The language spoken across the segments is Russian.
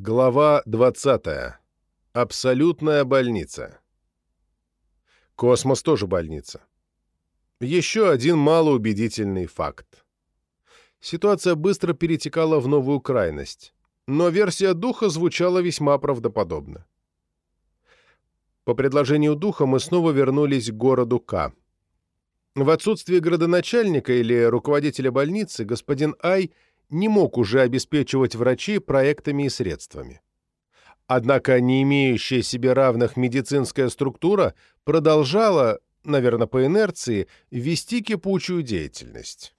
Глава 20. Абсолютная больница. Космос тоже больница. Еще один малоубедительный факт. Ситуация быстро перетекала в новую крайность, но версия духа звучала весьма правдоподобно. По предложению духа мы снова вернулись к городу К. В отсутствие градоначальника или руководителя больницы господин Ай – не мог уже обеспечивать врачей проектами и средствами. Однако не имеющая себе равных медицинская структура продолжала, наверное, по инерции, вести кипучую деятельность.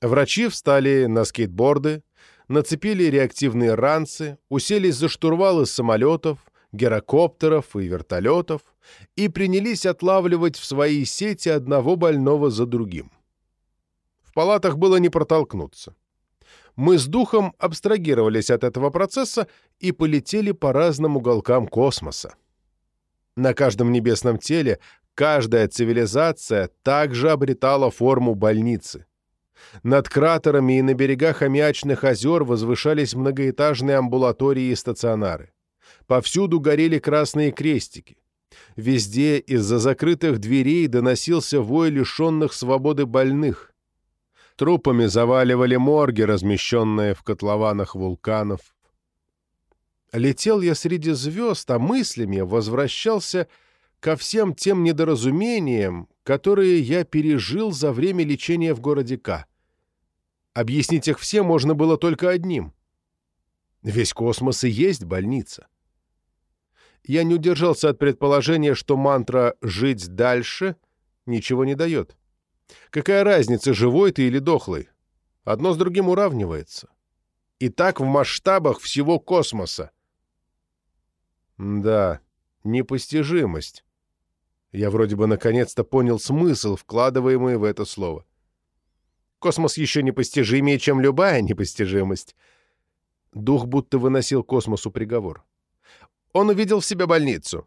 Врачи встали на скейтборды, нацепили реактивные ранцы, уселись за штурвалы самолетов, герокоптеров и вертолетов и принялись отлавливать в свои сети одного больного за другим. В палатах было не протолкнуться мы с духом абстрагировались от этого процесса и полетели по разным уголкам космоса. На каждом небесном теле каждая цивилизация также обретала форму больницы. Над кратерами и на берегах аммиачных озер возвышались многоэтажные амбулатории и стационары. Повсюду горели красные крестики. Везде из-за закрытых дверей доносился вой лишенных свободы больных. Трупами заваливали морги, размещенные в котлованах вулканов. Летел я среди звезд, а мыслями возвращался ко всем тем недоразумениям, которые я пережил за время лечения в городе К. Объяснить их все можно было только одним. Весь космос и есть больница. Я не удержался от предположения, что мантра «жить дальше» ничего не дает. Какая разница, живой ты или дохлый? Одно с другим уравнивается. И так в масштабах всего космоса. Да, непостижимость. Я вроде бы наконец-то понял смысл, вкладываемый в это слово. Космос еще непостижимее, чем любая непостижимость. Дух будто выносил космосу приговор. Он увидел в себя больницу.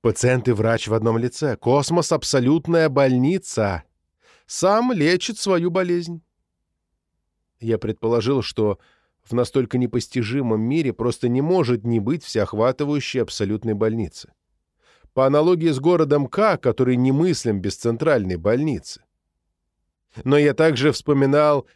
Пациент и врач в одном лице. Космос — абсолютная больница сам лечит свою болезнь. Я предположил, что в настолько непостижимом мире просто не может не быть всеохватывающей абсолютной больницы. По аналогии с городом К, который немыслим без центральной больницы. Но я также вспоминал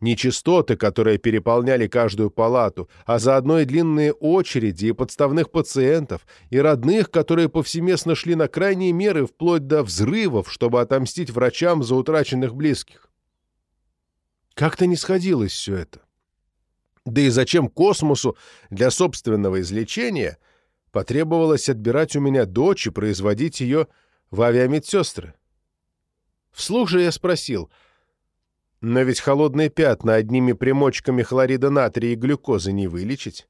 нечистоты, которые переполняли каждую палату, а заодно и длинные очереди, и подставных пациентов, и родных, которые повсеместно шли на крайние меры вплоть до взрывов, чтобы отомстить врачам за утраченных близких. Как-то не сходилось все это. Да и зачем космосу для собственного излечения потребовалось отбирать у меня дочь и производить ее в авиамедсестры? Вслух же я спросил — но ведь холодные пятна одними примочками хлорида натрия и глюкозы не вылечить.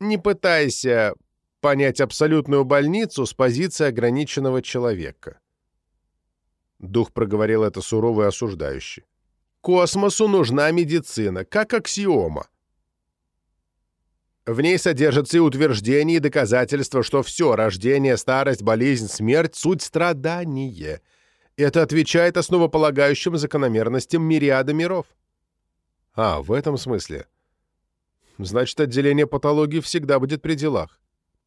Не пытайся понять абсолютную больницу с позиции ограниченного человека. Дух проговорил это сурово и осуждающе. Космосу нужна медицина, как аксиома. В ней содержатся и утверждения, и доказательства, что все — рождение, старость, болезнь, смерть — суть страдания — это отвечает основополагающим закономерностям мириада миров. А, в этом смысле. Значит, отделение патологии всегда будет при делах.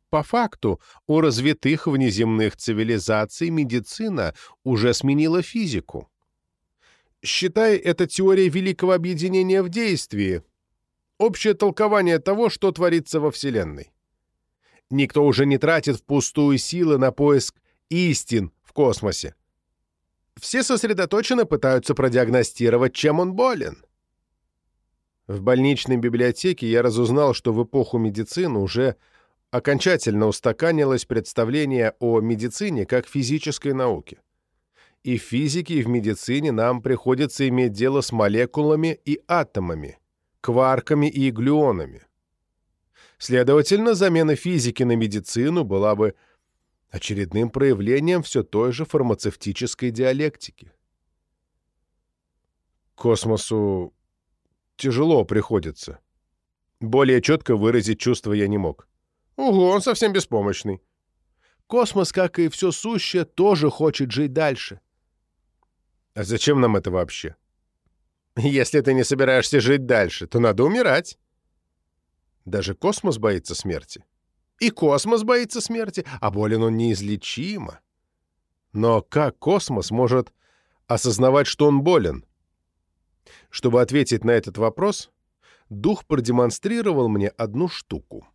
По факту, у развитых внеземных цивилизаций медицина уже сменила физику. Считай это теория великого объединения в действии, общее толкование того, что творится во Вселенной. Никто уже не тратит впустую силы на поиск истин в космосе. Все сосредоточенно пытаются продиагностировать, чем он болен. В больничной библиотеке я разузнал, что в эпоху медицины уже окончательно устаканилось представление о медицине как физической науке. И в физике, и в медицине нам приходится иметь дело с молекулами и атомами, кварками и глюонами. Следовательно, замена физики на медицину была бы очередным проявлением все той же фармацевтической диалектики. Космосу тяжело приходится. Более четко выразить чувства я не мог. Ого, он совсем беспомощный. Космос, как и все сущее, тоже хочет жить дальше. А зачем нам это вообще? Если ты не собираешься жить дальше, то надо умирать. Даже космос боится смерти. И космос боится смерти, а болен он неизлечимо. Но как космос может осознавать, что он болен? Чтобы ответить на этот вопрос, дух продемонстрировал мне одну штуку.